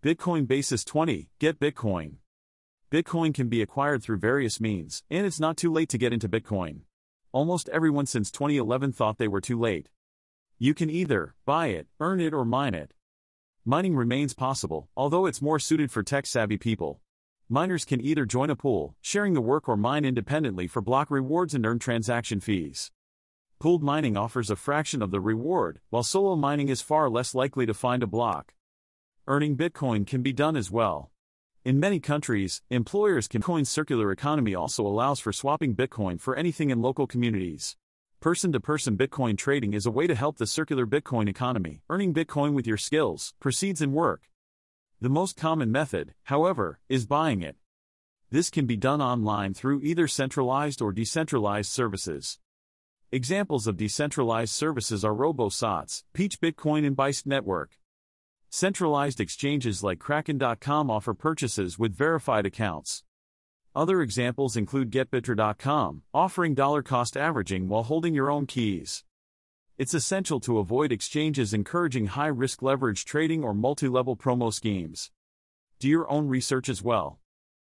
Bitcoin Basis 20 Get Bitcoin. Bitcoin can be acquired through various means, and it's not too late to get into Bitcoin. Almost everyone since 2011 thought they were too late. You can either buy it, earn it, or mine it. Mining remains possible, although it's more suited for tech savvy people. Miners can either join a pool, sharing the work, or mine independently for block rewards and earn transaction fees. Pooled mining offers a fraction of the reward, while solo mining is far less likely to find a block. Earning Bitcoin can be done as well. In many countries, employers can coin circular economy also allows for swapping Bitcoin for anything in local communities. Person to person Bitcoin trading is a way to help the circular Bitcoin economy. Earning Bitcoin with your skills, proceeds, and work. The most common method, however, is buying it. This can be done online through either centralized or decentralized services. Examples of decentralized services are RoboSats, Peach Bitcoin, and Bisq Network. Centralized exchanges like Kraken.com offer purchases with verified accounts. Other examples include GetBittr.com, offering dollar cost averaging while holding your own keys. It's essential to avoid exchanges encouraging high risk leverage trading or multi level promo schemes. Do your own research as well.